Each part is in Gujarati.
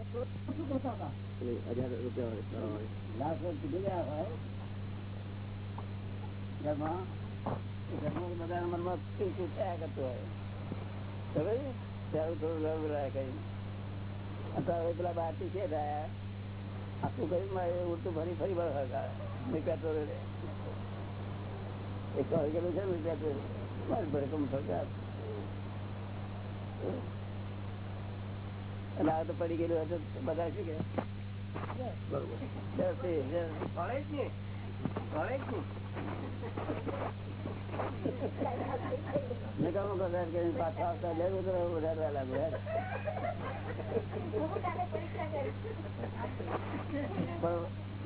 હજાર રૂપિયા લાખ વર્ષ ગયા રહ્યા કઈ પેલા બારથી છે. આખું કરી મારે ઉડતું ફરી ફરી બળ એક વાર ગયેલું છે ને પેટ્રોલ મારી ભડકમ ફરતા અને આ તો પડી ગયેલું હોય બધા શું કે નકામો કદાચ કરીને પાછા આવતા લેવું તો વધારવા લાગુ પણ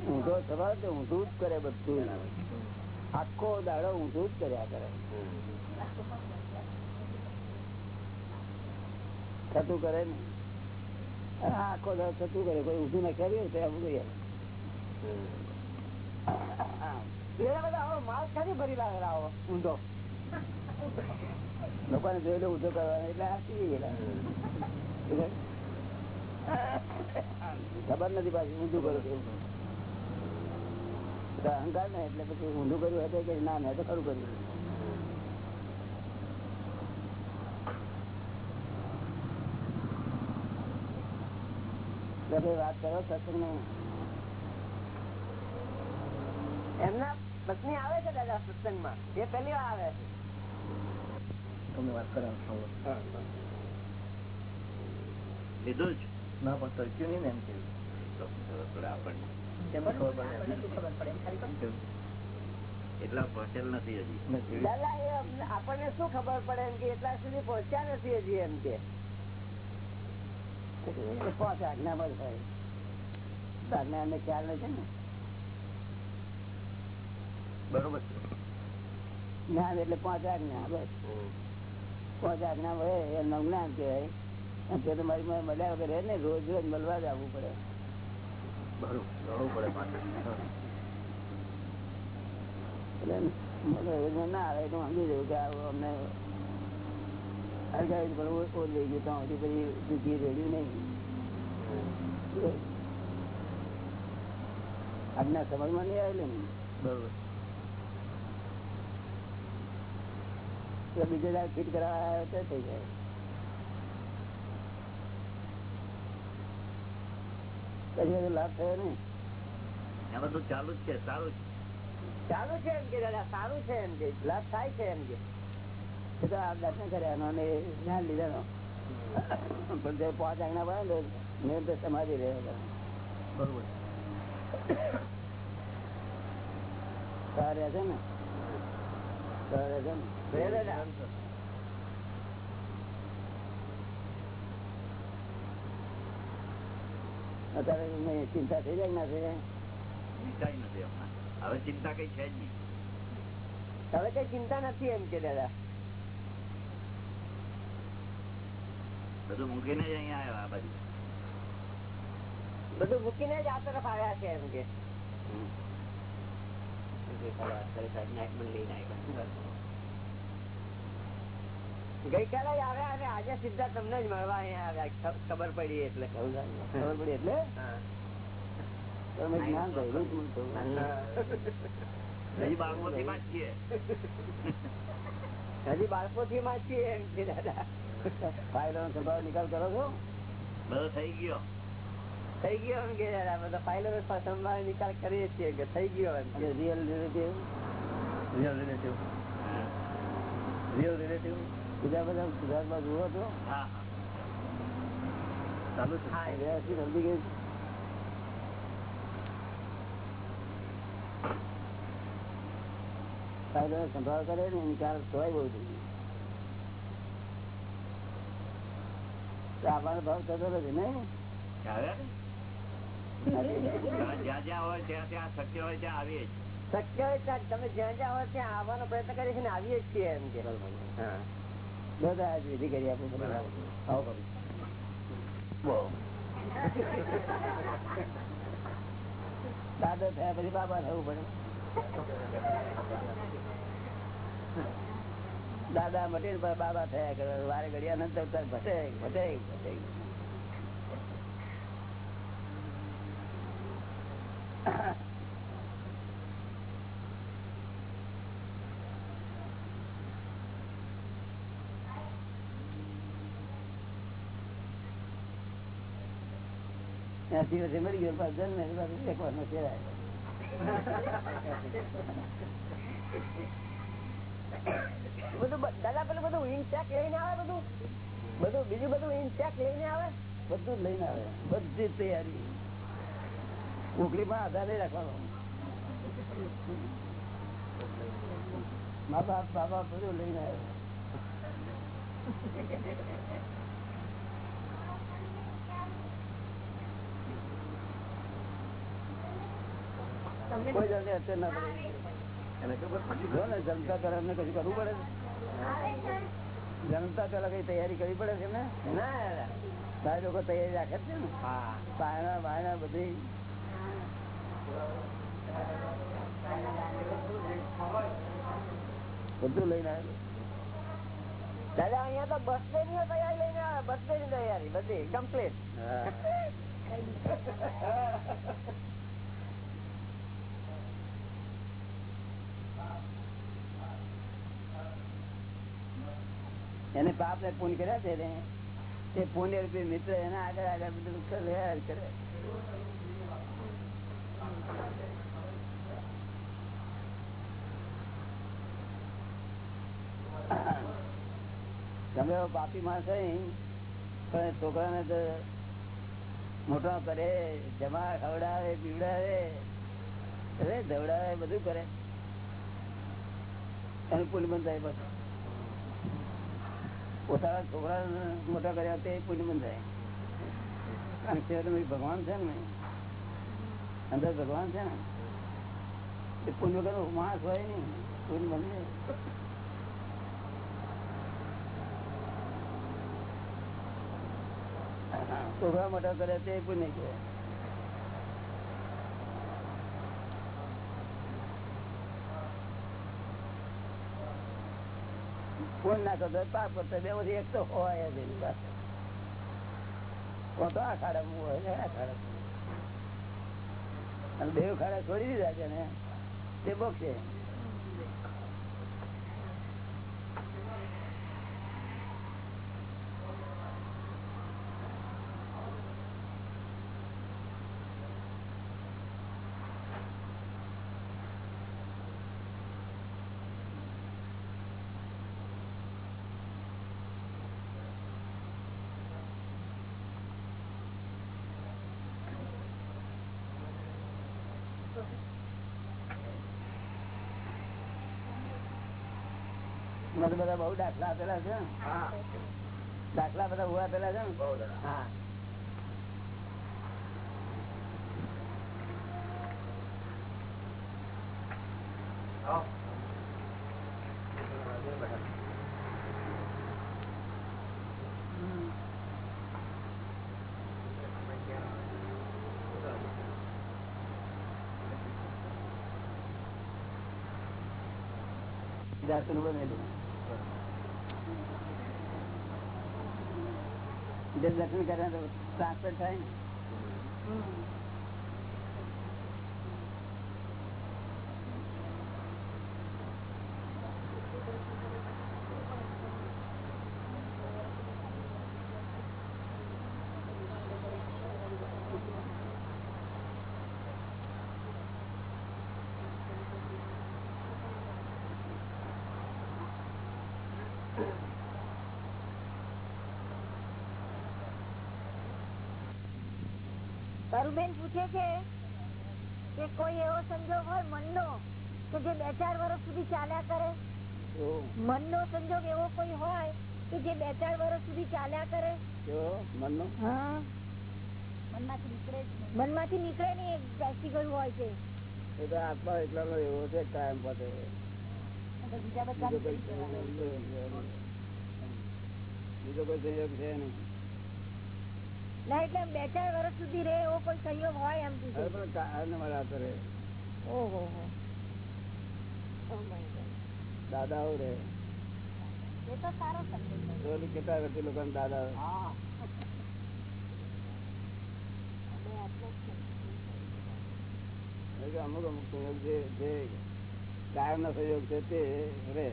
ઊંધો સ્વભાવ તો ઊંધું જ કરે બધું. આખો દાડો ઊંધું જ કર્યા કરે. થતું કરે ને. આખો દાડો થતું કરે, કોઈ ઊંધું ના કર્યું તો આવું ઊંધો. લોકોને જોયેલો ઊંધો કરવાનો, એટલે આ પી ગયેલા ખબર નથી પાછી, ઊંધું કરું છું. અહંકાર ને, એટલે પછી ઊંધું કર્યું હતું કે ના, મેં તો ખરું કર્યું. એટલે વાત કરો સત્સંગ એમના પત્ની આવે છે દાદા સત્સંગમાં? એ પહેલી આવે છે. તમને વાત કરાવ લીધું જ? ના પણ તરક્યું નહીં ને એમ કેવું તો ખબર પડે આપણને? કેમ ખબર પડે? એટલા પટેલ નથી હજી. નથી. દાદા એ અમને- આપણને શું ખબર પડે એમ કે એટલા સુધી પહોંચ્યા નથી હજી એમ કે. પાંચ જ્ઞાન એટલે પાંચ આજ્ઞા બસ પાંચ આજ્ઞા ને રોજ રોજ મળવા જ આવવું પડે એટલે ના આવે તો સમજી જવું કે અમને હરગાવી પણ ઓ- ઓ લઈ ગયું ત્યાં સુધી પછી દુઃખી રેડ્યું નહીં આજના સમજમાં નહીં આવેલું ને બરોબર તો બીજે દાડ ફિટ કરાવવા આવ્યો તો થઈ જાય પછી બધો લાભ થયો ને આ બધું ચાલુ જ છે સારું જ ચાલુ છે એમ કે દાદા સારું છે એમ કે લાભ થાય છે એમ કે એ તો આ દર્શન કર્યાનો અને જ્ઞાન લીધાનો પણ તે પાંચ આજ્ઞા પડે ને નિરંતર સમાધિ રહે. બરોબર. સારા છે ને? છે અત્યારે ચિંતા થઈ જાય ના થઈ જાય? નથી હવે ચિંતા કઈ છે જ નહીં. હવે કઈ ચિંતા નથી એમ કે દાદા. બધું મૂકીને જ અહીંયા આવ્યો આ બાજુ. બધું મૂકીને જ આ તરફ આવ્યા છે એમ કે. ગઈકાલે આવ્યા અને આજે સીધા તમને જ મળવા અહીંયા આવ્યા ખબર પડી એટલે. ખબર પડી એટલે. હજી બાળકોથી માં છીએ હજી માં છીએ એમ છે દાદા. ફાઇલોનો સ્વભાવ નિકાલ કરો છો? બધો થઈ ગયો. થઈ ગયો એમ કે બધા ફાઇલો સંભાળ નિકાલ કરીએ છીએ કે થઈ ગયો એમ real relative real relative real relative બીજા બધા ગુજરાતમાં જુઓ છો? ચાલુ છે. સમજી ગયું છે? સંભાળ કરે ને નિકાલ થવાય બહુ થઈ તો ભાવ થતો નથી ને? જ્યાં જ્યાં હોય ત્યાં ત્યાં શક્ય હોય ત્યાં આવીએ જ શક્ય હોય ત્યાં તમે જ્યાં જ્યાં હોય ત્યાં આવવાનો પ્રયત્ન કરીએ છીએ આવીએ જ છીએ એમ કે. બધા વિધિ કરી આપું દાદા થયા પછી બાબા થવું પડે. દાદા મટી બાબા થયા કરે. વારે ઘડિયા નંતર ભટે ભટે ભટે. એસી વર્ષે મરી ગયો પાછો જન્મે શેકવાનો છે બધું દાદા પેલું બધું ઇન્ચેક લઈને આવે બધું? બધું બીજું બધું ઇન્ચેક લઈને આવે? બધું લઈને આવે. બધી તૈયારી. ઉકલી માં આધાર નહીં રાખવાનો. મા બાપ બાબા બધું લઈને આવે. કોઈ જાતે અત્યારે ના પડે. જનતા પેલા એમને કશું કરવું પડે જનતા પેલા કઈ તૈયારી કરવી પડે છે એમને? ના તારે લોકો તૈયારી રાખે છે ને? પાયણા બાયણા બધી. બધું લઈને આવે દાદા અહીંયા તો બર્થડે ની તૈયારી લઈને આવે બર્થડે ની તૈયારી બધી કમ્પ્લીટ એને પાપ ને પૂન કર્યા છે ને તે પુણ્ય રૂપી મિત્ર એના આગળ આગળ બધું કરે. તમે પાપી માણસ પણ છોકરાને તો મોટા કરે જમા ખવડાવે, પીવડાવે, અરે ધવડાવે બધું કરે. એનું બંધાય બસ. પોતાના છોકરા મોટા કર્યા તે પુણ્ય કારણ ભગવાન છે ને અંદર ભગવાન છે ને. એ પુણ્ય કરો માણસ હોય નહીં. પુણ્ય બંધ છોકરા મોટા કર્યા તે પુણ્ય છે ફોન ના કરતો પાપ કરતો બે બધી એક તો હોય જ એની પાસે. કોતો આ ખાડા હોય ને આ ખાડા અને બે ખાડા છોડી દીધા છે ને, તે બોકશે એમાં તો બધા બહુ દાખલા આપેલા છે. દાખલા બધા બહુ આપેલા છે ને? બહુ. હા. જાતનું બનેલું જે દર્શન કરે તો ટ્રાન્સફર થાય ને તારુબેન પૂછે છે કે કોઈ એવો સંજોગ હોય મનનો કે જે બે ચાર વર્ષ સુધી ચાલ્યા કરે? મનનો સંજોગ એવો કોઈ હોય કે જે બે ચાર વર્ષ સુધી ચાલ્યા કરે? મનનો. હા. મનમાંથી નીકળે મનમાંથી નીકળે ને એક બેસી ગયું હોય છે. એ તો આત્મા એકલાનો એવો છે કાયમ પાસે. બીજો કોઈ બીજો કોઈ સંયોગ છે નહીં. ના એટલે બે ચાર વર્ષ સુધી રે એવો કોઈ સંયોગ હોય એમ પૂછે ઓહો. દાદાઓ રહે. એ તો સારો સંજોગ કેટલા વર્ષથી લોકો દાદા હા. અમુક અમુક સંયોગ જે જે કાયમ નો સંયોગ છે તે રે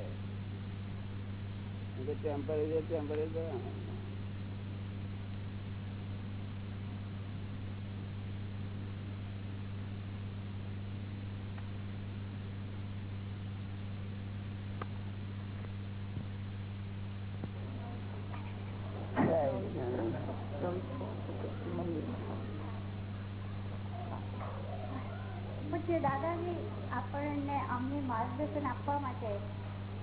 ટેમ્પરેચર ટેમ્પરરી દાદાજી, આપણને અમને માર્ગદર્શન આપવા માટે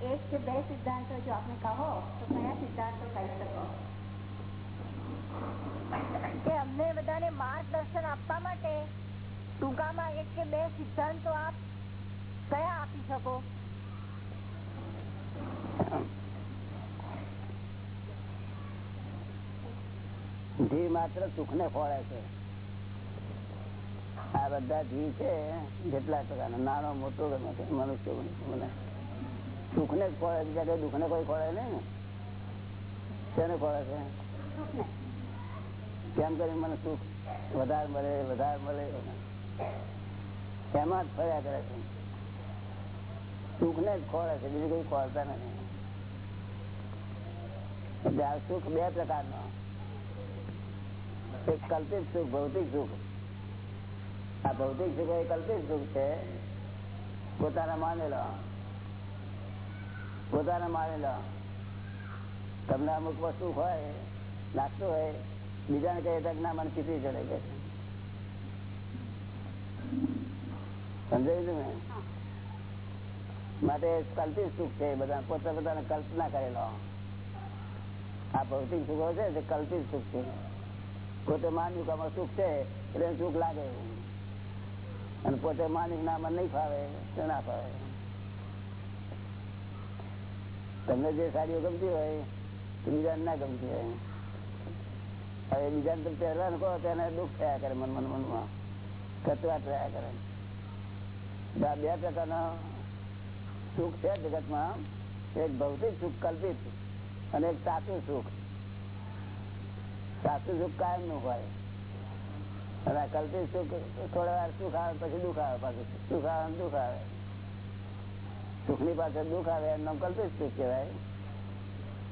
એક કે બે સિદ્ધાંતો જો આપને કહો, તો કયા સિદ્ધાંતો કહી શકો? કે અમને બધાને માર્ગદર્શન આપવા માટે ટૂંકામાં એક કે બે સિદ્ધાંતો આપ કયા આપી શકો? જે માત્ર સુખ ને ફળે છે. આ બધા જીવ છે, જેટલા પ્રકારનો નાનો મોટો મનુષ્ય મને સુખ ને ખોળે, બીજા કઈ દુઃખ ને કોઈ ખોળે નહીં. ને તેને ખોળે છે? કેમ કરી મને સુખ વધારે મળે વધારે મળે? એમાં જ ફર્યા કરે છે. સુખ ને જ ખોળે છે, બીજું કઈ ખોળતા નથી. એટલે સુખ બે પ્રકારનો. એક કલ્પિત સુખ, ભૌતિક સુખ. આ ભૌતિક સુખ એ કલ્પિત સુખ છે, પોતાના માનેલો પોતાના માનેલો તમને અમુક વસ્તુ હોય, લાગતું હોય, બીજાને કહીએ તો ના મને ચીતરી ચડે કે સમજાયું તમે માટે કલ્પિત સુખ છે બધા. પોતા પોતાને કલ્પના કરેલો આ ભૌતિક સુખો છે તે કલ્પિત સુખ છે. પોતે માન્યું કે આમાં સુખ છે, એટલે એને સુખ લાગે એવું. અને પોતે માલિક ના મને નહીં ફાવે, તો ના ફાવે. તમને જે સાડીઓ ગમતી હોય, તો બીજાને ના ગમતી હોય. હવે બીજાને તમે પહેરવાનું કહો, તો દુઃખ થયા કરે મન મન, મનમાં. કચવાટ રહ્યા કરે. બે પ્રકારના સુખ છે જગતમાં. એક ભૌતિક સુખ, કલ્પિત. અને એક સાચું સુખ. સાચું સુખ કાયમનું હોય. આ કલ્પિત સુખ થોડા વાર સુખ આવે, પછી દુઃખ આવે, પાછું સુખ આવે દુઃખ આવે. સુખની પાછળ દુઃખ આવે એનું કલ્પિત સુખ કહેવાય.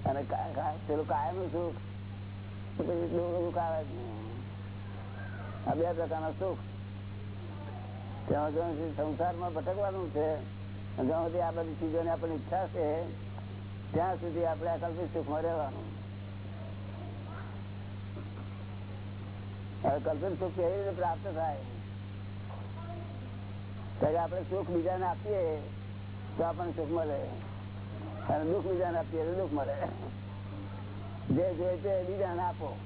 અને પેલું કાયમ સુખ પછી દુઃખ આવે આ બે પ્રકારના સુખ. ત્યાં જ્યાં સુધી સંસારમાં ભટકવાનું છે, જ્યાં સુધી આ બધી ચીજોની આપણી ઈચ્છા છે, ત્યાં સુધી આપણે આ કલ્પિત સુખમાં રહેવાનું. હવે કલ્પિત સુખ કેવી રીતે પ્રાપ્ત થાય. ત્યારે આપણે સુખ બીજાને આપીએ તો આપણને સુખ મળે. અને દુઃખ બીજાને આપીએ તો દુઃખ મળે. જે જોઈએ તે બીજાને આપો.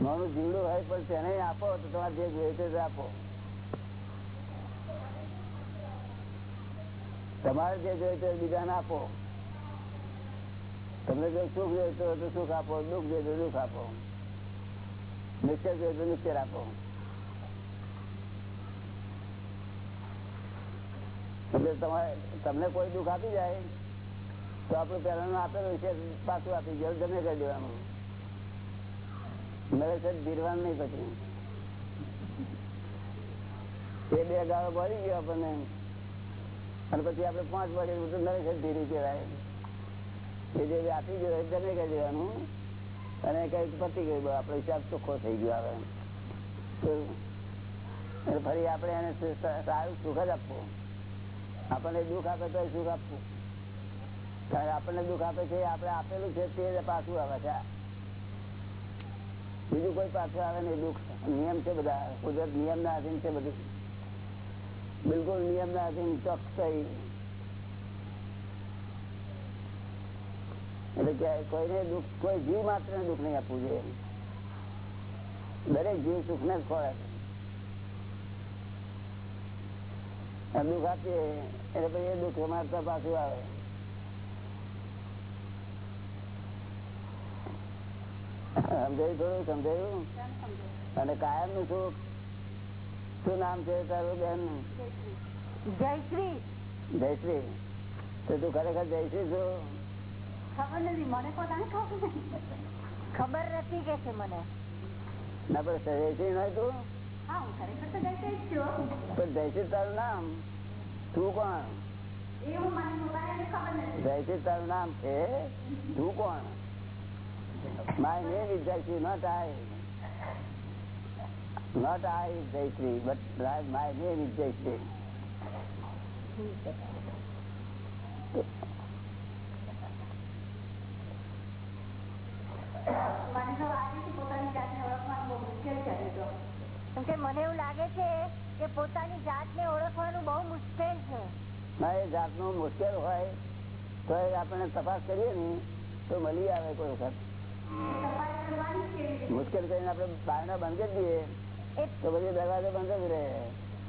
મારું જીવડું હોય પણ તેને આપો તો તમારે જે જોઈએ તે આપો. તમારે જે જોઈએ તે બીજાને આપો. તમને જો સુખ જોઈતો તો સુખ આપો, દુઃખ જોઈતો દુઃખ આપો. તમારે તમને કોઈ દુઃખ આપી જાય તો આપણે પહેલાનું આપેલું છે પાછું આપી ગયું જમે કરી દેવાનું મેરે છે ધીરવાનું નહીં પછી એ બે ગાળો ભરી ગયો આપણને અને પછી આપણે પાંચ વાગે તો નરે ધીરી કહેવાય એ જે આપી ગયો જમે કરી દેવાનું અને કઈ પતી ગયું? આપડે હિસાબ ચોખ્ખો થઈ ગયો હવે. ફરી આપણે એને સારું સુખ જ આપવું. આપણને દુઃખ આપે તો સુખ આપવું. આપણને દુઃખ આપે છે આપણે આપેલું છે, તે પાછું આવે છે. બીજું કોઈ પાછું આવે નહીં, દુઃખ. નિયમ છે બધા. કુદરત નિયમ ના અધીન છે બધું. બિલકુલ નિયમ ના અધીન ચોકસાઈ એટલે કોઈને દુઃખ કોઈ જીવ માત્ર દુઃખ નહીં આપવું જોઈએ. દરેક જીવ સુખ ને જ દુઃખ આપીએ એટલે પછી એ દુઃખ મારતા પાછું આવે. સમજાયું થોડું? સમજાયું? અને કાયમનું સુખ. શું નામ છે તારું બેન? જયશ્રી. જયશ્રી. તો તું ખરેખર જયશ્રી છું? ખબર નથી મને પોતાને ખબર નથી. ખબર નથી કે છે મને. જયશ્રી મને એવું લાગે છે કે પોતાની જાતને ઓળખવાનું બહુ મુશ્કેલ છે. જાતનું મુશ્કેલ હોય તો આપણે તપાસ કરીએ ને તો મળી આવે કોઈ વખત. જ મુશ્કેલ કરીને આપણે બારણા બંધ કરી દઈએ તો પછી દરવાજો બંધ જ રહે.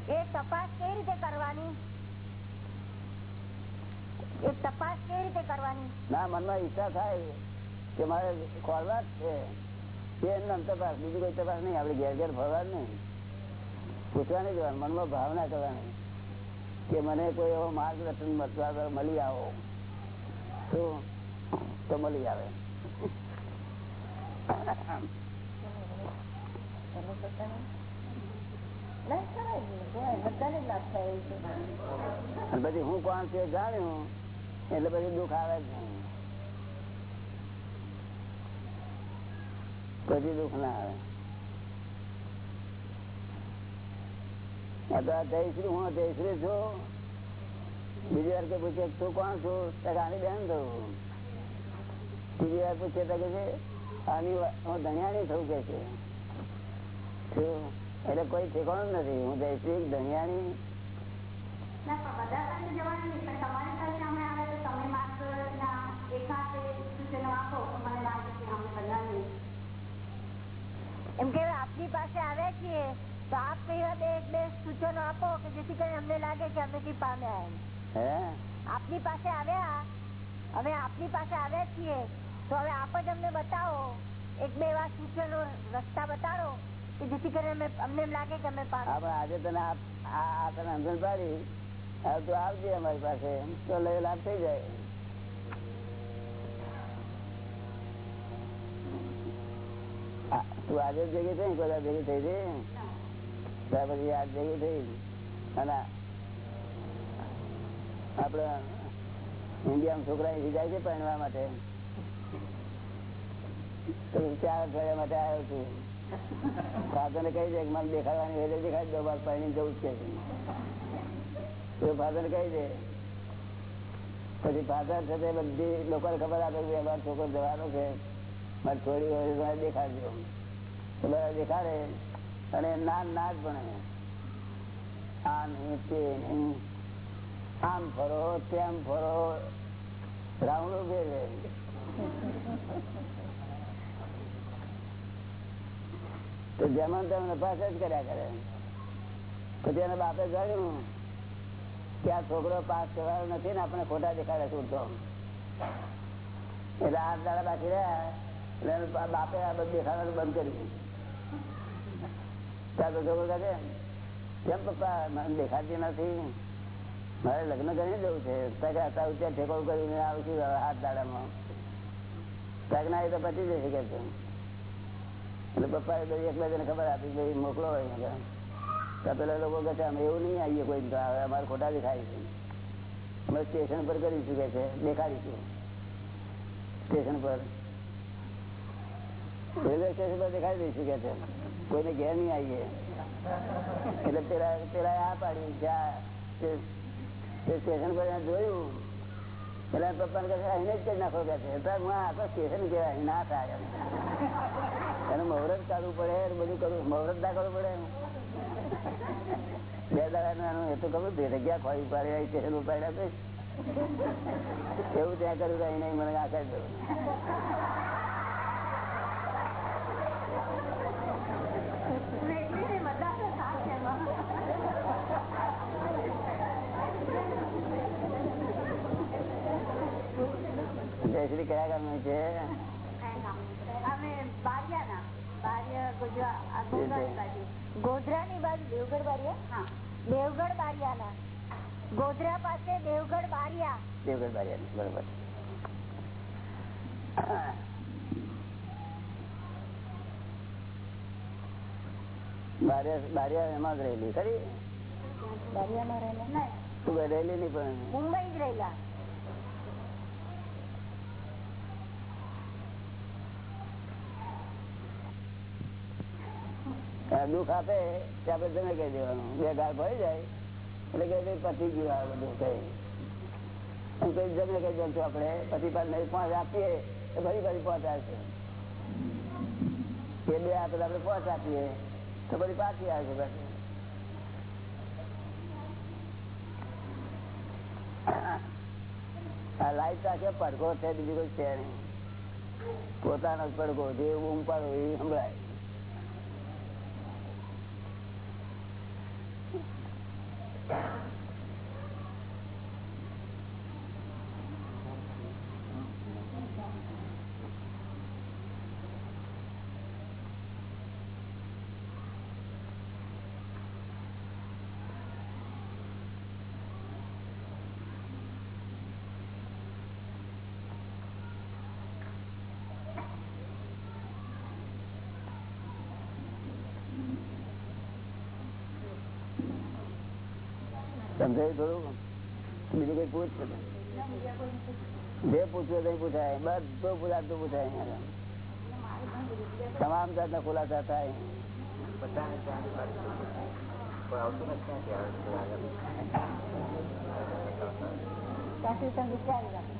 એ તપાસ કેવી રીતે કરવાની? એ તપાસ કેવી રીતે કરવાની? ના મનમાં ઈચ્છા થાય. કે મારે ખોરવા જ છે. તપાસ, બીજી કોઈ તપાસ નહીં, આપણે ઘેર ઘેર ફરવા નહીં. પૂછવા નહીં જવાનું મનમાં ભાવના કરવાની. કે મને કોઈ એવો માર્ગદર્શન મળી આવો. તો મળી આવે. પછી હું કોણ છે જાણ્યું. એટલે પછી દુઃખ આવે જ નહીં. પછી દુઃખ ના આવે. જયશ્રી, હું જયશ્રી છું. બીજી વાર કે પૂછે, તું કોણ છું? આની બેન થયું બીજી વાર પૂછે તો થયું કે છે. એટલે કોઈ ઠેકાણું નથી. હું જયશ્રી ધનિયાણી ના, પણ બધા પાસે જવાનું નહીં, પણ તમારી એમ કે આપની પાસે આવ્યા છીએ તો આપ કઈ બે એક બે સૂચનો આપો કે જેથી કરી અમને લાગે કે અમે કઈ પામ્યા એમ. આપની પાસે આવ્યા અમે આપની પાસે આવ્યા છીએ તો હવે આપ જ અમને બતાવો એક બે એવા સૂચનો રસ્તા બતાડો કે જેથી કરી અમે અમને એમ લાગે કે અમે પામ્યા. આજે તને આ તને અંદર પાડી તું આવજે અમારી પાસે તો લઈ લાભ થઈ જાય. તું આજે ભેગી થઈ બધા ભેગી થઈ હતી ત્યાર પછી આજ ભેગી થઈ. અને આપડે ઇન્ડિયામાં છોકરા જાય છે પહેરવા માટે. આવ્યો છું. ફાધર કહી દે મને દેખાડવાની હોય જવું જ કે ફાધર કહી દે. પછી ફાધર તે બધી લોકોને ખબર આપે કે છોકરો જવાનો છે. મારે થોડી વાર દેખાડજો. બધા દેખાડે અને ના ના જ ભણે આ તે આમ ફરો, તેમ ફરો. રાવણો ફેરવે તો જેમાં તેમ નફાસ જ કર્યા કરે. પછી એના બાપે કહ્યું કે આ છોકરો પાસ થવાનો નથી ને આપણે ખોટા દેખાડે છૂટતો એટલે આ દાડા બાકી રહ્યા. એટલે બાપે આ બધું દેખાડવાનું બંધ ત્યાં તો છોકરો કહે કેમ પપ્પા, મને દેખાતી નથી? મારે લગ્ન કરીને જવું છે. ત્યાં ઠેકો કરીને હવે આઠ દાડામાં. ત્યાં ના, એ તો પચી જશે કે એટલે પપ્પા એ એક બે જણ ખબર આપી, ભાઈ, મોકલો હોય તો પેલા લોકો કહે છે, અમે એવું નહીં આવીએ કોઈ તો, હવે અમારે ખોટા દેખાય છે. અમે સ્ટેશન પર કરીશું કે છે, દેખાડીશું. સ્ટેશન પર. દેખાડી દઈશું કે કોઈને ઘેર નહીં આવીએ. એટલે પેલા પેલા આ પાડી સ્ટેશન પર જોયું. એના પપ્પાને કહે જ કરી નાખો કે સ્ટેશન કહેવાય ના થાય એનું મુહૂર્ત કાઢવું પડે બધું કરવું, મુહૂર્ત ના કરવું પડે બે દાડા એનું એ તો ખબર, બે જગ્યા ખોઈ પાડે સ્ટેશન ઉપાડી તો એવું ત્યાં કર્યું કઈ નહીં, મને આ કરી દઉં એટલી ને બધા તો સાથ એમાં જયશ્રી કયા ગામની છે અમે બારિયાના બારિયા ગુજરાત આ ગોંડલ બાજુ ગોધરાની બાજુ દેવગઢ બારિયા હા દેવગઢ બારિયાના ગોધરા પાસે દેવગઢ બારિયા દેવગઢ બારિયા બરોબર બારિયા બારિયા એમાં જ રહેલી. ખરી? દરિયામાં રહેલા ના તું કઈ રહેલી નહીં પણ. મુંબઈ જ રહેલા. દુઃખ આપે ત્યાં પછી તમે કહી દેવાનું. બે ગાળ ભરી જાય. એટલે કે પતી ગયું આ બધું કઈ. કઈ જમે કહી દઉં છું આપડે પછી પાછું નહીં પાંચ આપીએ તો ફરી ફરી પાંચ આવશે એ બે આપેલા આપડે પાંચ આપીએ. તો ફરી પાછી આવશે પાછી આ લાઈટ રાખે, પડઘો છે, બીજું કોઈ છે નહીં. પોતાનો જ પડઘો, જે ઊંઘ પાડો એ સંભળાય. સમજાય થોડું બીજું કઈ પૂછ જે પૂછવું તે પૂછાય બધું પૂછાતું પૂછાય અહીંયા આગળ. તમામ જાતના ખુલાસા થાય બધાને ત્યાં કોઈ આવતું નથી ત્યાંથી આવે છે આગળ. ત્યાંથી તમે વિચારી રાખો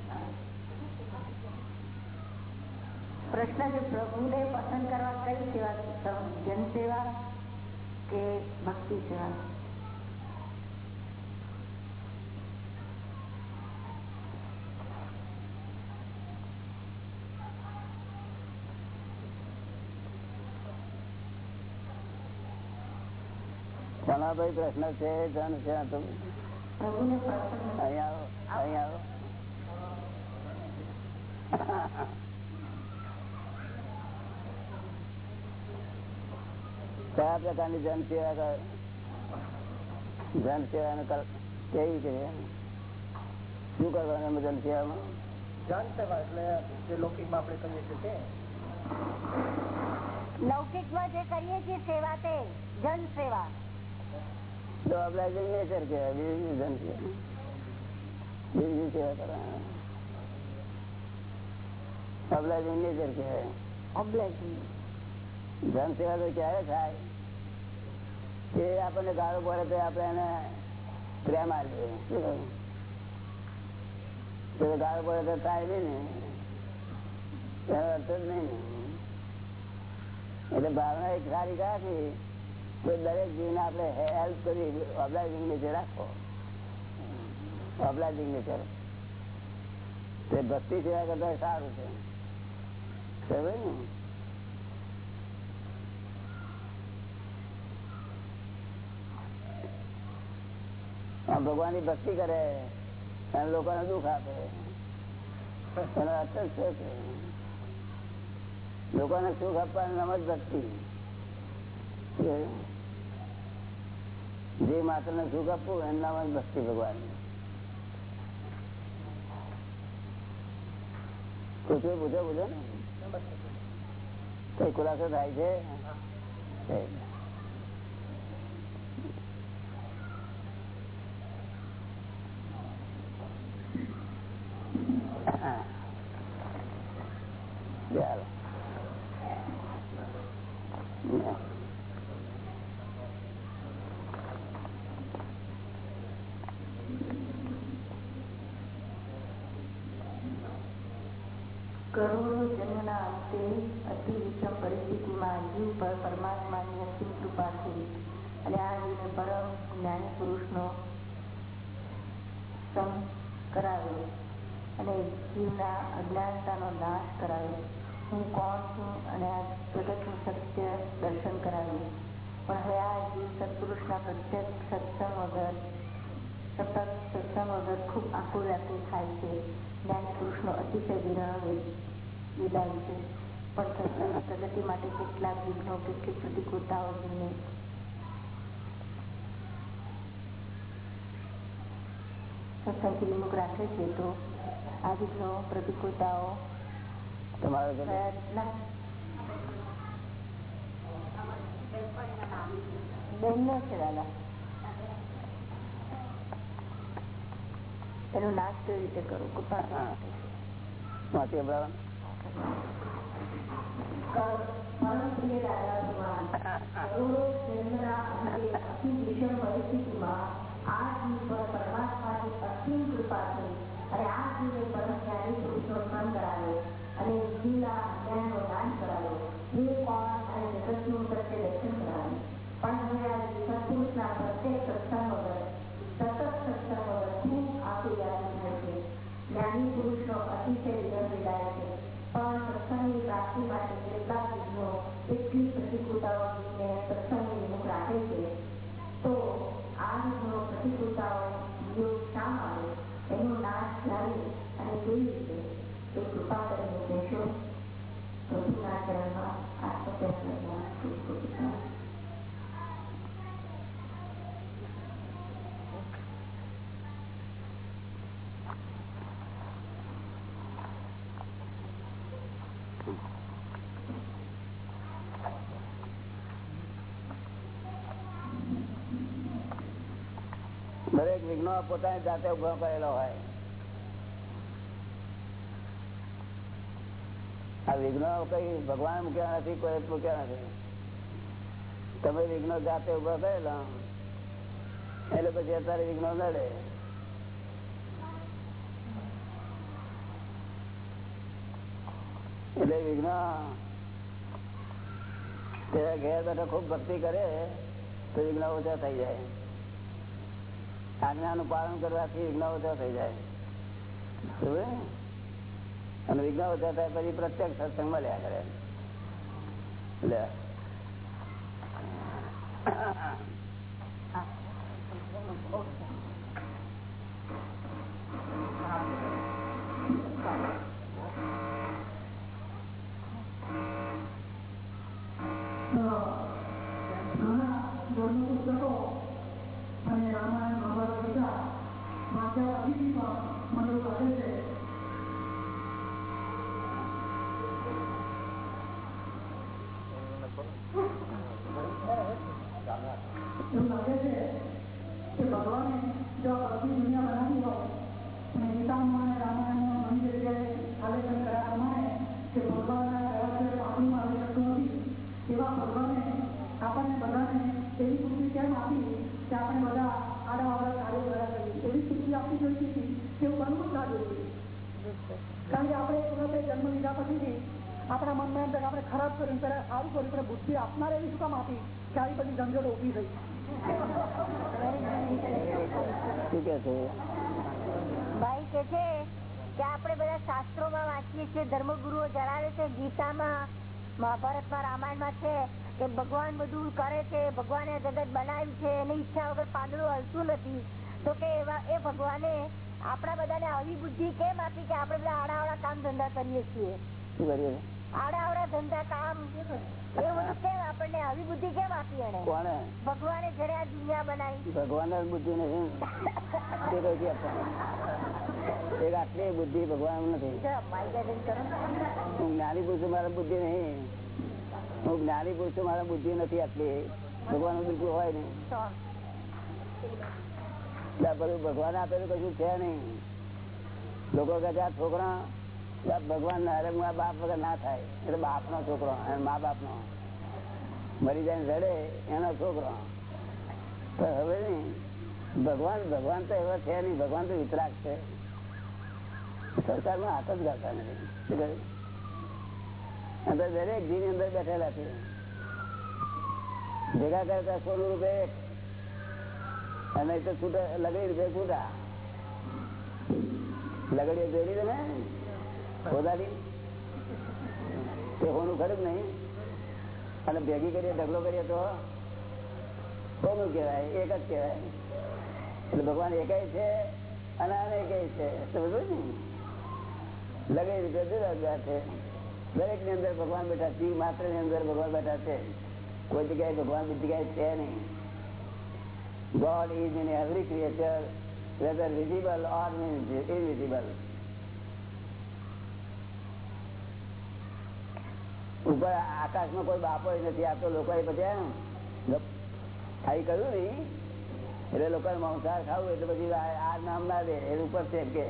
પ્રશ્ન છે પ્રભુને પસંદ કરવા કઈ સેવા જનસેવા કે ભક્તિ સેવા ઘણા ભાઈ પ્રશ્ન છે જન છે આ તો પ્રભુને પસંદ અહીંયા આવો અહીંયા આવો. કયા પ્રકારની જન સેવા કરે જન સેવા કેવી છે? શું કરવાનું એમાં જન સેવામાં? જન સેવા એટલે જે લૌકિકમાં આપણે કરીએ છીએ તે. લૌકિકમાં જે કરીએ છીએ સેવા તે જન સેવા. તો આપડા નેચર કહેવાય બીજું જન સેવા બીજી સેવા કરવાના આપડા નેચર કહેવાય ઓબ્લેગી જન સેવા તો ક્યારે થાય કે આપણને ગાળો પડે તો આપણે એને પ્રેમ આપીએ શું કહ્યું? તો ગાળો પડે તો થાય નહીં ને એનો અર્થ જ નહીં ને એટલે ભાવના એક સારી રાખી તો દરેક જીવને આપણે હેલ્પ કરી ઓબ્લાઇઝિંગ નેચર રાખો. ઓબ્લાઇઝિંગ નેચર તે ભક્તિ સેવા કરતા સારું છે. ને? ભગવાનની ભક્તિ કરે અને લોકોને દુઃખ આપે. એનો અર્થ જ છે લોકોને સુખ આપવાનું નામ જ ભક્તિ. જે માત્ર ને સુખ આપવું એમનામાં નામ જ ભક્તિ ભગવાન પૂછો પૂછો પૂછો. ને કઈ ખુલાસો થાય છે ચાલો કરોડો જન્મના અંતે અતિ વિષમ પરિસ્થિતિમાં જીવ પર પરમાત્માની અસીમ કૃપા થઈ અને આ જીવને પરમ જ્ઞાની પુરુષનો સંગ કરાવ્યો અને જીવના અજ્ઞાનતાનો નાશ કરાવ્યો હું કોણ છું અને આ જગતનું સત્ય દર્શન કરાવ્યું પણ હવે આ જીવ સત્પુરુષના પ્રત્યેક સત્સંગ વગર સતત સત્સંગ વગર ખૂબ આકુળ વ્યાકુળ થાય છે જ્ઞાની પુરુષનો અતિશય વિરહ વિદાય છે પણ સત્સંગ પ્રગતિ માટે કેટલીક પ્રતિકૂળતાઓ જેમને સત્સંગથી વિમુખ રાખે છે તો આ પ્રતિકૂળતાઓ તમારો રીતના છે દાદા. એનો નાશ કેવી રીતે કરું? કૃપા પણ હવે આ પ્રત્યેક સત્સંગ પોતાની જાતે ઊભો કરેલો હોય. આ વિઘ્નો કઈ ભગવાન મૂક્યા નથી, કોઈ મૂક્યા નથી. તમે વિઘ્નો જાતે ઊભો કરેલા, એટલે પછી અત્યારે વિઘ્નો નડે. એટલે વિઘ્ન તે ઘેર બેઠા ખૂબ ભક્તિ કરે, તો વિઘ્ન ઓછા થઈ જાય. આજ્ઞાનું પાલન કરવાથી વિઘ્ન ઓછા થઈ જાય. અને વિઘ્ન ઓછા થાય પછી પ્રત્યક્ષ સત્સંગ મળ્યા કરે. લે. આપણા મનમાં એમ થાય કે આપણે ખરાબ કર્યું ત્યારે સારું કર્યું ત્યારે બુદ્ધિ આપનાર એવી શું કામ આપી? કે આવી બધી ઝંઝટો ઊભી થઈ. શું કે છે? ભાઈ કે છે કે આપણે બધા શાસ્ત્રોમાં વાંચીએ છીએ ધર્મગુરુઓ જણાવે છે ગીતામાં મહાભારતમાં રામાયણમાં છે કે ભગવાન બધું કરે છે ભગવાને જગત બનાવ્યું છે એની ઈચ્છા વગર પાંદડું હલતું નથી. તો કે એવા એ ભગવાને આપણા બધાને આવી બુદ્ધિ કેમ આપી કે આપણે બધા આડા આડા કામ ધંધા કરીએ છીએ? શું કરીએ? આડા આવડા ધંધા કામ એવું બધું કેમ આપણને આવી બુદ્ધિ કેમ આપી એને કોને ભગવાને જયારે આ દુનિયા બનાવી. ભગવાન બુદ્ધિ નથી. તે કઈથી આપવાનું એક આટલી બુદ્ધિ ભગવાન નથી. હું જ્ઞાની પુરુષ મારા બુદ્ધિ નહીં. હું જ્ઞાની પુરુષ મારા બુદ્ધિ નથી આટલી. ભગવાન બિલકુલ હોય નહીં. ભગવાન આપેલું કશું છે નહીં. લોકો કે છોકરા ભગવાન ના અરે બાપ વગર ના થાય. એટલે બાપ નો છોકરો મા બાપ નો મરી જાય રડે, એનો છોકરો. તો હવે ભગવાન ભગવાન તો એવા છે નહીં. ભગવાન તો વિતરાક છે. સંસારમાં હાથ જ ગાતા નથી? અંદર દરેક જીવ અંદર બેઠેલા છે. ભેગા કરતા સોનું રૂપે અને તો છૂટા લગડી રૂપે છૂટા લગડીઓ જોડી તમે ખોદાડી? તે હોનું ખરું જ નહીં? અને ભેગી કરીએ ઢગલો કરીએ તો કોનું કહેવાય? એક જ કહેવાય. એટલે ભગવાન એકાય છે અને આને એકાય છે. સમજો ને લગડી રૂપે જુદા જુદા છે દરેકની અંદર ભગવાન બેઠા જીવ માત્રની અંદર ભગવાન બેઠા છે. કોઈ જગ્યાએ ભગવાન બીજી જગ્યાએ છે નહીં. God is in every creature, whether visible or invisible. ઉપર આકાશમાં કોઈ બાપો નથી આ તો લોકો પછી આ કહ્યું નઈ એટલે લોકો મંસાર ખાવું એટલે પછી આ નામ ના દે એ ઉપર છે કે.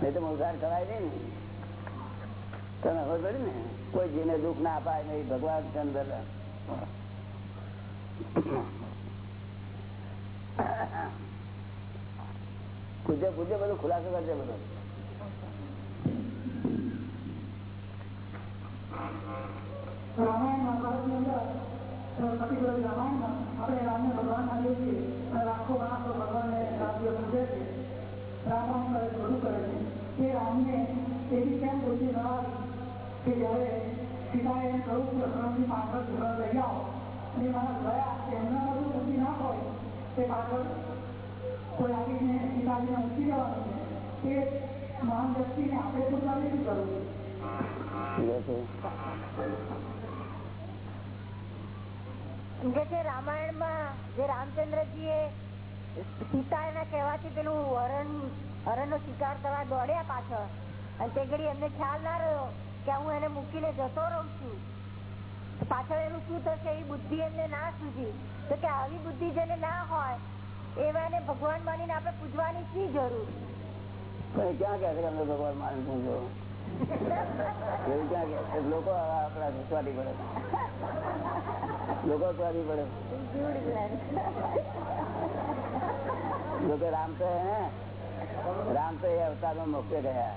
નહીં તો મંસાર ખવાય નહીં ને. તમે ખબર પડી ને? કોઈ જીને દુઃખ ના અપાય નહીં ભગવાન ચંદ્ર પૂજ્ય પૂજ્ય બધું ખુલાસો કરજે બધું. રામાયણ મહાભારતની અંદર કપિલ રામાયણમાં આપણે રામને ભગવાન માનીએ છીએ અને લાખો માણસો ભગવાનને રામદેવ પૂજે છે રામ રામ કરે બધું કરે છે અને મારા ગયા એમના હોય તે પાછળ કોઈ આવીને સીતાજીને મૂકી દેવાનું છે તે મહાન વ્યક્તિને આપણે ચાલી શું કરવું કે છે, રામાયણમાં જે રામચંદ્રજી એ સીતા એના કહેવાથી પેલું હરણ હરણ નો શિકાર કરવા દોડ્યા પાછળ અને તે ઘડી એમને ખ્યાલ ના રહ્યો કે હું એને મૂકીને જતો રહું છું. પાછળ એનું શું થશે એ બુદ્ધિ એમને ના સૂજી તો કે આવી બુદ્ધિ જેને ના હોય, એવાને ભગવાન માનીને આપણે પૂજવાની શી જરૂર? ક્યાં કે છે ભગવાન માની એવું છે? લોકો આપડા સ્વાદી પડે લોકો સ્વાદી પડે લોકો રામ તો હે રામ તો એ અવતારમાં મોક્ષે ગયા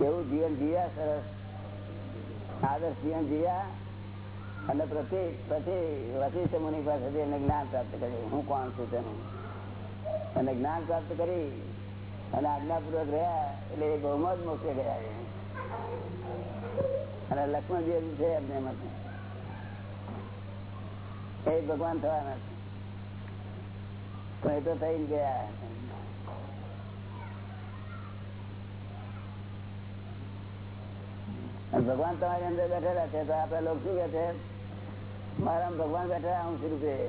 એવું જીવન જીવ્યા સરસ આદર્શ જીવન જીવ્યા અને પ્રતિ પછી વશિષ્ઠ મુનિ પાસેથી એને જ્ઞાન પ્રાપ્ત કર્યું હું કોણ છું તેનું? અને જ્ઞાન પ્રાપ્ત કરી અને આજ્ઞાપૂર્વક રહ્યા એટલે એ બહુમાં જ મોક્ષે ગયા છે. અને લક્ષ્મણજી છે એમને એમાંથી એ ભગવાન થવાના છે. પણ એ તો થઈ ગયા. અને ભગવાન તમારી અંદર બેઠેલા છે, તો આપડે લોકો શું કે છે? મારા ભગવાન બેઠા અંશ રૂપે?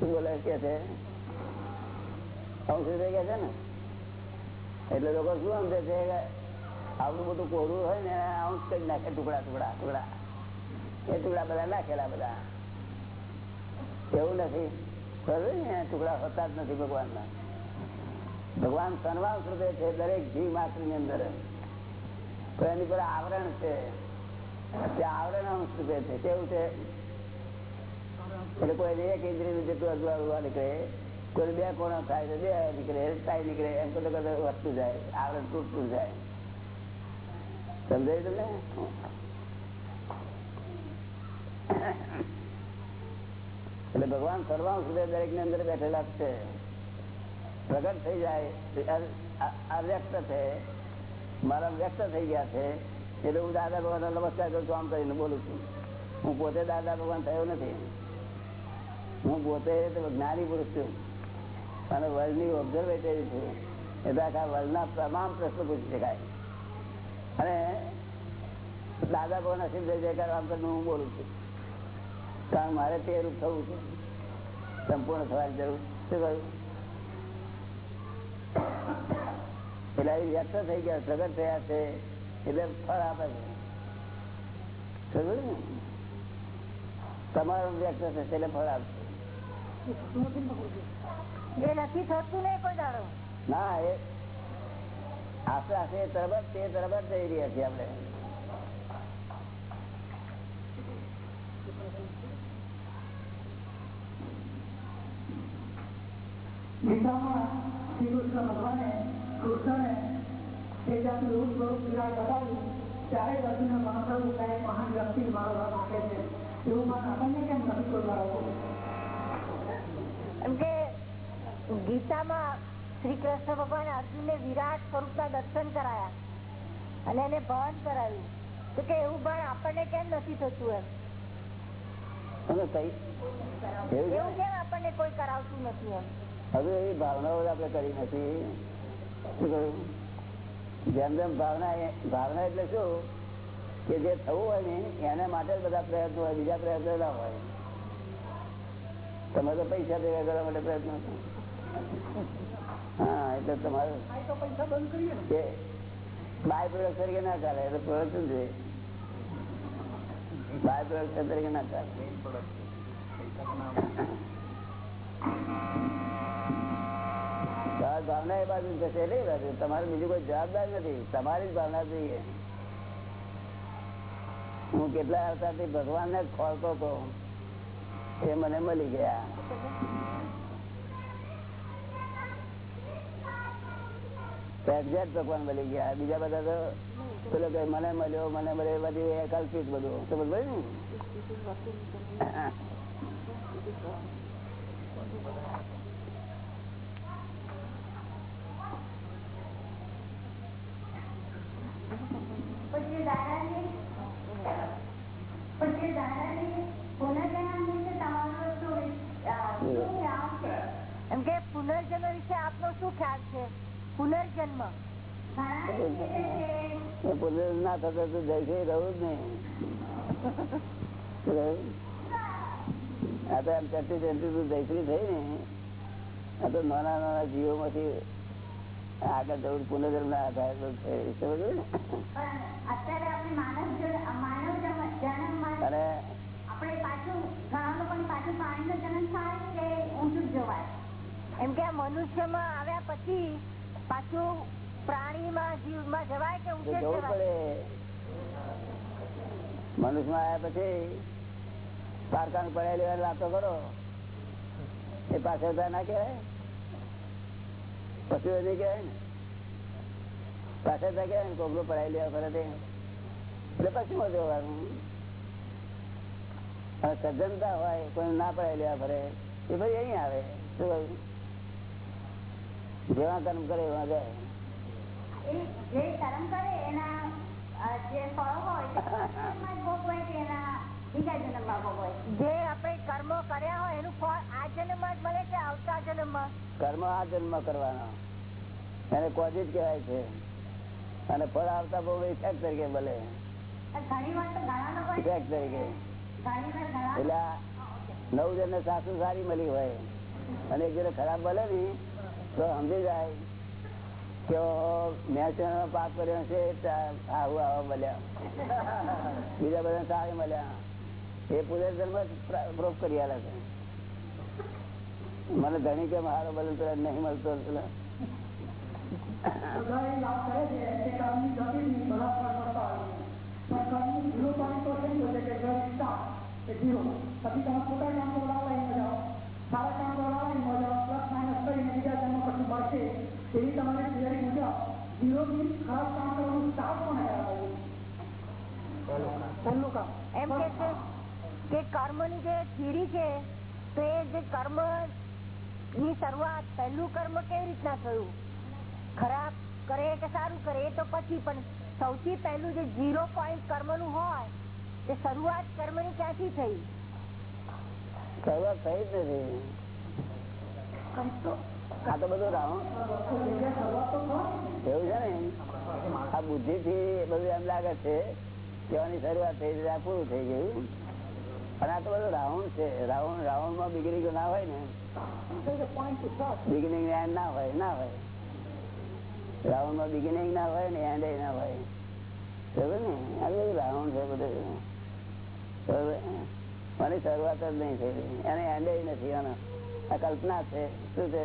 શું બોલે કે છે? એટલે લોકો શું સમજે છે કે બધું કોરું હોય ને, આવું કરી નાખે ટુકડા ટુકડા ટુકડા. એ ટુકડા બધા નાખેલા બધા. એવું નથી. ટુકડા હોતા જ નથી ભગવાનના. ભગવાન સન્માન રૂપે છે દરેક જીવ માત્રની અંદર. તો એની પર આવરણ છે. તે આવરણ અંશ રૂપે છે. કેવું છે? એટલે કોઈ એક ઇન્દ્રિય જેટલું અજવાળું નીકળે. કોઈ બે કોણ થાય તો બે નીકળે તાઈ નીકળે એમ કરતા કરતા વધતું જાય આવરણ તૂટતું જાય સમજાય તમને એટલે ભગવાન સર્વાંશ રૂપે દરેકની અંદર બેઠેલા જ છે પ્રગટ થઈ જાય અવ્યક્ત છે મારા વ્યક્ત થઈ ગયા છે એટલે હું દાદા ભગવાન નમસ્કાર કરું છું આમ કરીને બોલું છું હું પોતે દાદા ભગવાન થયો નથી હું પોતે જ્ઞાની પુરુષ છું અને વર્લ્ડની ઓબ્ઝર્વેટરી છું. એટલે આખા વર્લ્ડના તમામ પ્રશ્નો પૂછી શકાય. અને દાદા ભગવાન અસીમ જય જયકાર આમ કરીને હું બોલું છું. કારણ મારે તે રૂપ થવું છે. સંપૂર્ણ થવાની જરૂર. શું કહ્યું? એટલે એ વ્યક્ત થઈ ગયા સગર થયા છે, એટલે ફળ આપે છે. તમારું વ્યક્ત થશે એટલે ફળ આપશે. એ નથી થતું નહીં કોઈ દાડો. ના એ આસ્તે આસ્તે તરફ તે તરફ જઈ રહ્યા છીએ આપણે. ગીતામાં શ્રી કૃષ્ણ ભગવાને કૃષ્ણને એ જાતનું રૂપ સ્વરૂપ વિરાટ બતાવ્યું. ત્યારે અર્જુને મહાપ્રભુ કઈ મહાન વ્યક્તિ મારો નાખે છે. એવું મન આપણને કેમ નથી એમ કે ગીતામાં શ્રી કૃષ્ણ ભગવાન અર્જુનને વિરાટ સ્વરૂપ દર્શન કરાયા અને એને ભાન કરાવ્યું તો કે એવું ભાન આપણને કેમ નથી થતું એમ? એવું કેમ આપણને કોઈ કરાવતું નથી એમ? હવે એવી ભાવનાઓ આપણે કરી નથી. શું કહ્યું? જેમ જેમ ભાવના ભાવના એટલે શું? કે જે થવું હોય ને એના માટે બધા પ્રયત્નો હોય બીજા પ્રયત્નો ના હોય. તમે તો પૈસા ભેગા કરવા માટે પ્રયત્નો. હા, એટલે તમારે બાય પ્રોડક્ટ જોઈએ બાય પ્રોડક્ટ ભાવના એ બાજુ જશે એટલે બાજુ. તમારે બીજું કોઈ જવાબદાર નથી. તમારી જ ભાવના જોઈએ. હું કેટલા અર્થાથી ભગવાનને જ ખોલતો હતો, એ મને મળી ગયા. એક્ઝેક્ટ ભગવાન મળી ગયા. બીજા બધા તો પેલો કઈ મને મળ્યો મને મળ્યો, એ બધી કલ્પિત બધું. સમજ ભાઈ ને પછી દાદાજી પછી દાદાજી પુનર્જન્મ વિશે તમારો શું અ, શું ખ્યાલ છે એમ કે પુનર્જન્મ વિશે આપનો શું ખ્યાલ છે પુનર્જન્મ ના થતો તો જઈશે રહું જ નહીં આ તો એમ ચડતી ચડતી તું જયશ્રી થઈ ને આ તો નાના નાના જીવોમાંથી આગળ જવું પુનર્જન્મ ના આધારે થયું. સમજ્યું ને? અને આપણે પાછું ઘણા લોકોને પાછું પાણીનો જન્મ થાય કે ઊંચું જવાય એમ કે મનુષ્યમાં આવ્યા પછી પાછું જવાય કે તો ઊંચે જવું જવાય પડે. મનુષ્યમાં આવ્યા પછી પારકાન પડ્યા લેવા વાતો કરો. એ પાછળ ના કહેવાય. પશુ નહીં કહેવાય ને. પાછળ કહેવાય ને કોકડું પડાવી લેવા ફરે તે. એટલે પશુમાં જોવાનું? સજ્જનતા હોય કોઈ ના પડાવી લેવા ફરે. એ ભાઈ અહીં આવે. શું કહ્યું? જેવા કર્મ કરે એવા જાય જે કર્મ કરે એના ફળો હોય એના આપણે કર્મો કર્યા હોય એનું ફળ આ જન્મ જ મળે છે આવતા જન્મ કર્મ આ જન્મ કરવાનો. એને કોઝિટ કહેવાય છે. અને ફળ આવતા બહુ ઇફેક્ટ તરીકે મળે. ઇફેક્ટ તરીકે. એટલે નવ જણ ને સાસુ સારી મળી હોય. અને એક જણ ખરાબ મળે ને તો સમજી જાય. કે મેં છે પાપ કર્યો છે આવું આવા મળ્યા. બીજા બધા સારી મળ્યા. એ પૂજા ધર્મ પ્રોપ કરી આલે છે. મને ધણી કે મારો બદલ નહીં મળતો પેલો. બધા એ વાત કરે છે કે કર્મની ગતિની બધા ફળ મળતા ખરાબ કામ કરવાનું start કોને પહેલું કામ. એમ કે છે કે કર્મની જે થીરી છે તો એ જે કર્મની શરૂઆત પહેલું કર્મ કેવી રીતના થયું? ખરાબ કરે કે સારું કરે એ તો પછી પણ સૌથી પહેલું જે ઝીરો પોઈન્ટ કર્મનું હોય તે શરૂઆત કર્મની ક્યાંથી થઈ? શરૂઆત થઈ જ નથી. આ તો બધું રાઉન્ડ એવું છે ને? આ બુદ્ધિ થી બધું એમ લાગે છે કેવાની શરૂઆત થઈ આ પૂરું થઈ ગયું. અને આ તો બધું રાઉન્ડ છે. રાઉન્ડ રાઉન્ડમાં બિગડી ના હોય ને? બિગિનિંગ એન્ડ ના હોય ના હોય. રાઉન્ડમાં બિગિનિંગ ના હોય ને એન્ડ ના હોય. બરોબર ને? આ બધું રાઉન્ડ છે બધું. મને શરૂઆત જ નહીં થઈ એને એન્ડ નથી આનો આ કલ્પના છે. શું છે?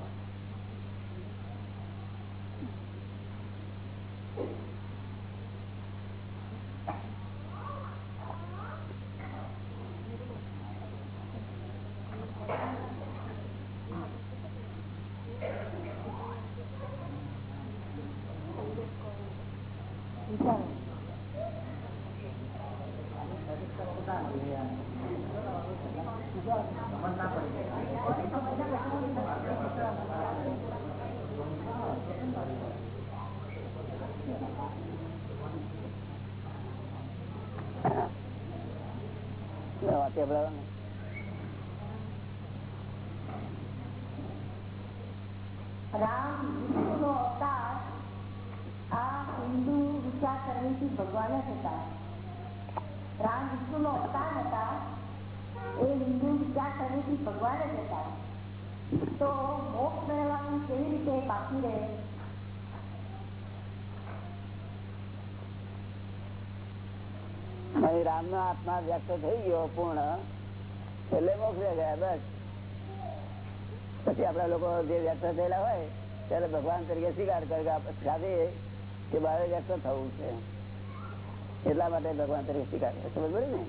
ને? આ હિન્દુ વિચારસરણીથી ભગવાન જ હતા. રામ વિષ્ણુનો અવતાર હતા, એ હિન્દુ વિચારસરણીથી ભગવાન જ હતા. તો મોક્ષ મેળવવાનું કેવી રીતે બાકી રહે? અને રામનો આત્મા વ્યક્ત થઈ ગયો પૂર્ણ એટલે મોક્ષે ગયા બસ. પછી આપડા લોકો જે વ્યક્ત થયેલા હોય ત્યારે ભગવાન તરીકે સ્વીકાર કરે કે આપણે સાથે કે બારે વ્યક્ત થવું છે. એટલા માટે ભગવાન તરીકે સ્વીકાર કરે. સમજ પડી ને?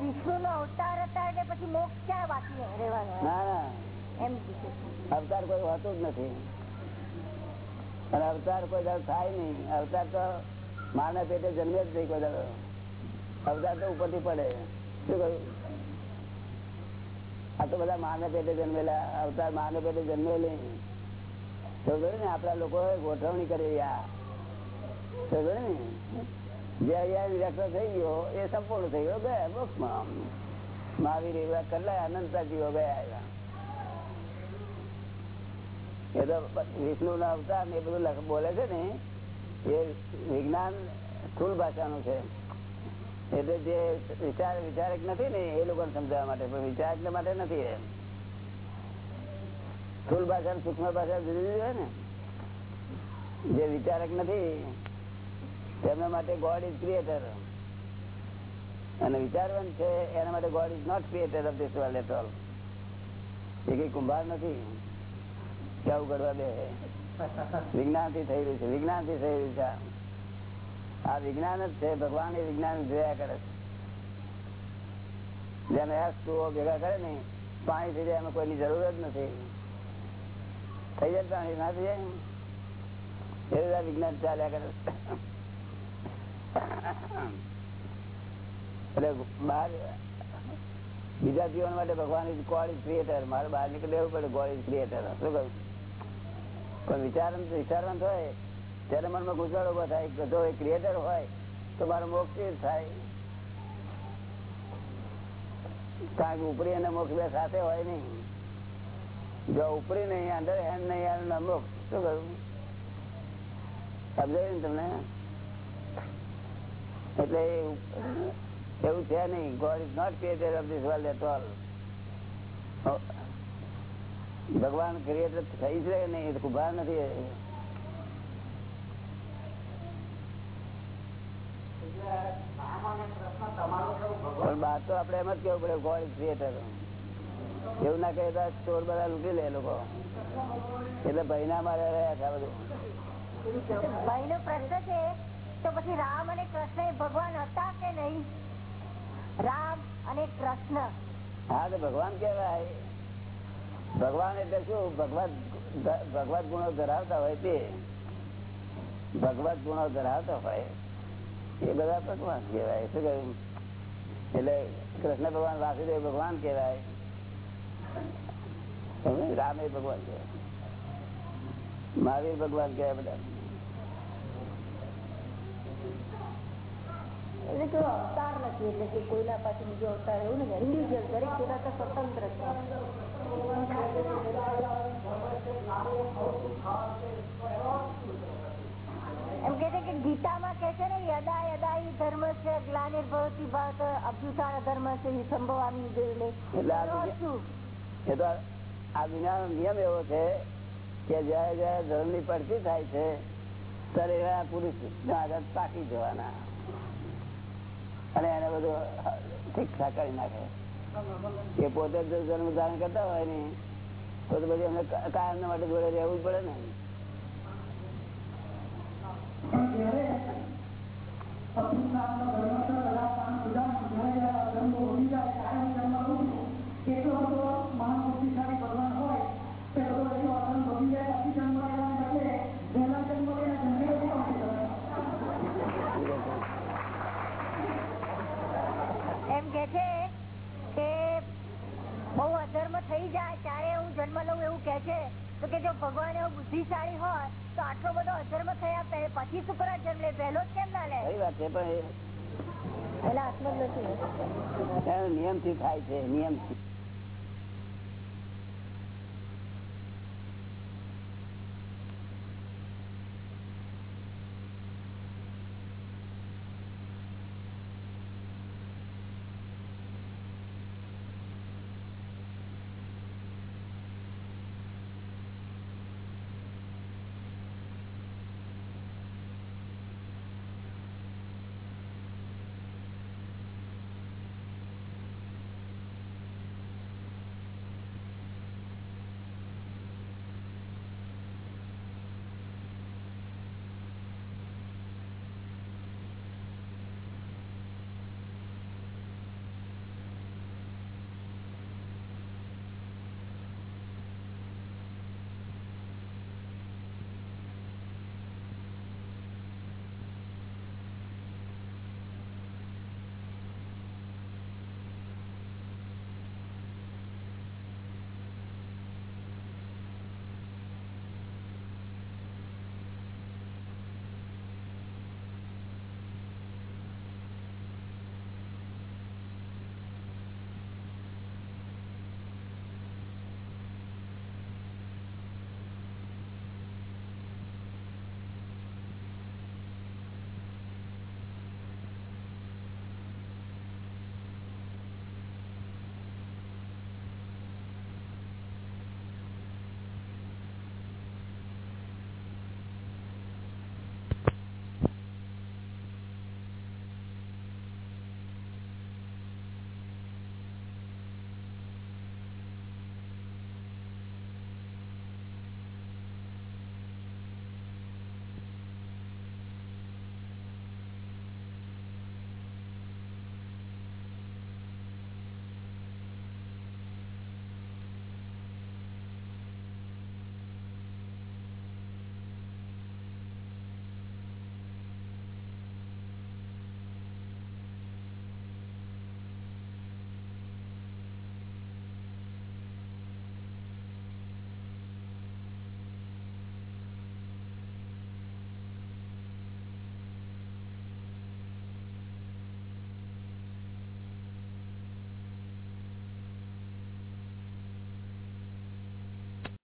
વિષ્ણુ નો અવતાર હતા એટલે પછી મોક્ષ ક્યાં બાકી રહેવાનો? ના ના. અવતાર કોઈ હોતું જ નથી. અને અવતાર કોઈ થાય નહીં. અવતાર તો માના પેટે જન્મે જ નહીં કોઈ અવતાર તો ઉપરથી પડે. શું કહ્યું? આ તો બધા માના પેટે જન્મેલા, અવતાર માના પેટે જન્મેલી. આપડા લોકો ગોઠવણી કરી આ. થઈ ગયો, એ સંપૂર્ણ થઈ ગયો ગયા મોક્ષમાં મહાવીર એવા કરલા અનંતા ગયા આવ્યા. એ તો વિષ્ણુ ના અવતાર ને એ બધું બોલે છે ને એ વિજ્ઞાન સ્થુલ ભાષાનું છે. એટલે જે વિચાર વિચારક નથી ને, એ લોકોને સમજાવવા માટે, પણ વિચારક માટે નથી એમ. સ્થુલ ભાષા સૂક્ષ્મ ભાષા જુદી જુદી હોય ને, જે વિચારક નથી, તેમના માટે ગોડ ઇઝ ક્રિએટર અને વિચારવાન છે, એના માટે God is not creator of this world at all એ કઈ કુંભાર નથી. કેવું કરવા બે વિજ્ઞાનથી થઈ રહ્યું છે વિજ્ઞાનથી થઈ રહ્યું છે આ. આ વિજ્ઞાન જ છે ભગવાન એ વિજ્ઞાન જોયા કરે છે। જેમ એસ ટુઓ ભેગા કરે ને, પાણી થઈ જાય એમાં કોઈની જરૂર જ નથી. થઈ જાય પાણી ના થઈ જાય એ બધા વિજ્ઞાન ચાલ્યા કરે છે. એટલે બહાર, બીજા જીવન માટે ભગવાન ઇઝ ગોડ ઇઝ ક્રિએટર મારે બહાર નીકળી રહેવું પડે ગોડ ઇઝ ક્રિએટર શું કહ્યું પણ વિચાર વિચારવાનું હોય ત્યારે મનમાં ગુજારો ઊભો થાય, કે જો એ ક્રિએટર હોય, તો મારો મોક્ષ થાય? કારણ કે ઉપરી અને મોક્ષ બે સાથે હોય નહીં. જો ઉપરી નહીં, અંદર હેન્ડ નહીં, અને મોક્ષ શું કરવું સમજાયું ને તમને? એટલે એવું છે નહીં. God is not creator of this world at all ભગવાન ક્રિએટર થઈ છે નહીં એ કુભાર નથી. પણ તો આપડે એમ જ કેવું પડે ગોડ ક્રિએટર એવું ના કહે ચોર બધા લૂટી લે લોકો. એટલે ભાઈ ના મારે રહ્યા છે બધું. ભાઈ નો પ્રશ્ન છે તો પછી રામ અને કૃષ્ણ એ ભગવાન હતા કે નહીં? રામ અને કૃષ્ણ. હા તો ભગવાન કેવાય ભગવાન એટલે શું? ભગવાન ભગવત ગુણો ધરાવતા હોય તે. ભગવત ગુણો ધરાવતા હોય એ બધા ભગવાન કહેવાય. શું કહ્યું? એટલે કૃષ્ણ ભગવાન, વાસુદેવ ભગવાન કહેવાય? રામ એ ભગવાન કહેવાય. મહાવીર ભગવાન કહેવાય બધા. એટલે જો અવતાર નથી એટલે કે કોઈના પાસે બીજો અવતાર એવું નથી. ઇન્ડિવિજ્યુઅલ દરેક પોતાના સ્વતંત્ર છે. એમ કે છે કે ગીતામાં કે છે ને યદા યદા ઈ ધર્મ છે ગ્લાનિર્ભવતી ભાત અભ્યુતાન ધર્મ છે ઈ સંભવાની જોઈને એ તો આ દુનિયાનો નિયમ એવો છે કે જયારે જયારે ધર્મની પડતી થાય છે ત્યારે એવા પુરુષ આગળ પાકી જવાના. અને એને બધું ઠાક કરી નાખે. એ પોતે જો ધર્મ ધારણ કરતા હોય ને, તો બધી એમને કાયમ માટે જોડે રહેવું પડે ને. પણ જ્યારે અભિપ્રાયનો ધર્મ છે, બધા કામ સુધારો, જ્યારે આ ધર્મ ઉડી જાય, કાયમ ધર્મ ઉડી, એટલો બધો મહાન બુદ્ધિશાળી ભગવાન હોય, તે બધો એનો અધર્મ ઉડી જાય, પછી જન્મ લેવાને બદલે વહેલા જન્મ લઈને જંગલે ઉડી પણ જવાય. એમ કે છે કે બહુ અધર્મ થઈ જાય ત્યારે હું જન્મ લઉં એવું કે છે તો કે જો ભગવાન એવો બુદ્ધિશાળી હોય તો આટલો બધો અધર્મ થયા પછી શું કરવા જન્મ. લે પહેલો જ કેમ ના લે? ખરી વાત છે પણ પેલા આત્મ નથી. નિયમથી થાય છે નિયમથી.